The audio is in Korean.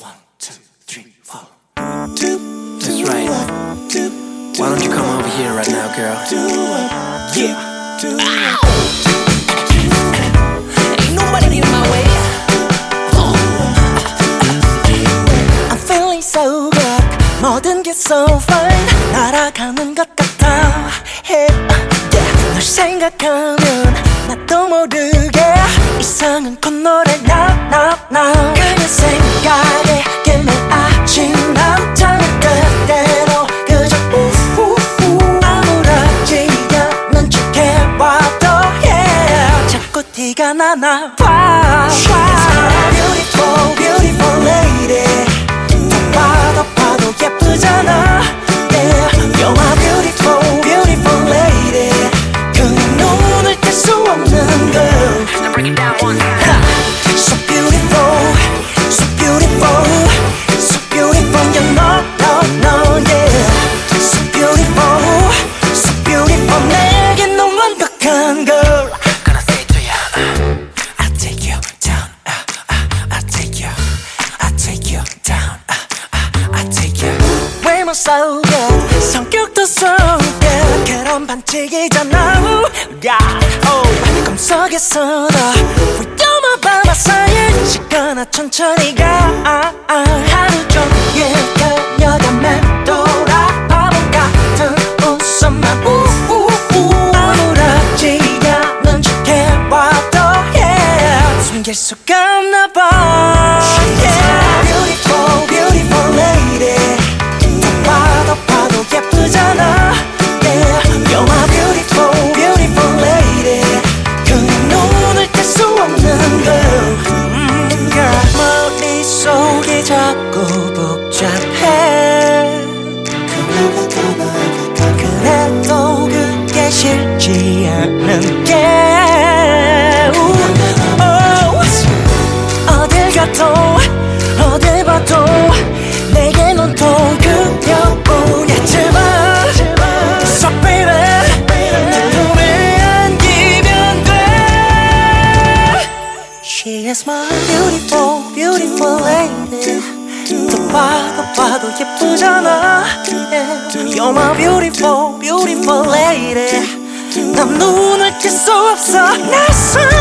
One, two, three, four. That's right. Why don't you come over here right now, girl? Yeah. Ain't nobody in my way. I'm feeling so good 모든 게 so fine 날아가는 것 같아 hey, yeah. 널 생각하면 나도 모르게 이상한 콧노래 now now now 그냥 생각 が7 외모 so good, 성격도 so good, 그런 반칙이잖아. Yeah, oh, 꿈속에서도 위험한 밤 사이에 시간아 천천히 가. 하루 종일 그녀가 맴돌아 바보 같은 웃음만 우우우. 아무렇지 않은 척 해봐도 yeah 숨길 수가 없나 봐 싫지 않은 게 우, 오, 어딜 가도 어딜 봐도 내게 온통 그녀뿐이야 제발 So baby 내 품에 안기면 돼 She is my beautiful beautiful lady 또 봐도 봐도 예쁘잖아. You're my beautiful beautiful lady 난 눈을 뗄수 없어. 낯선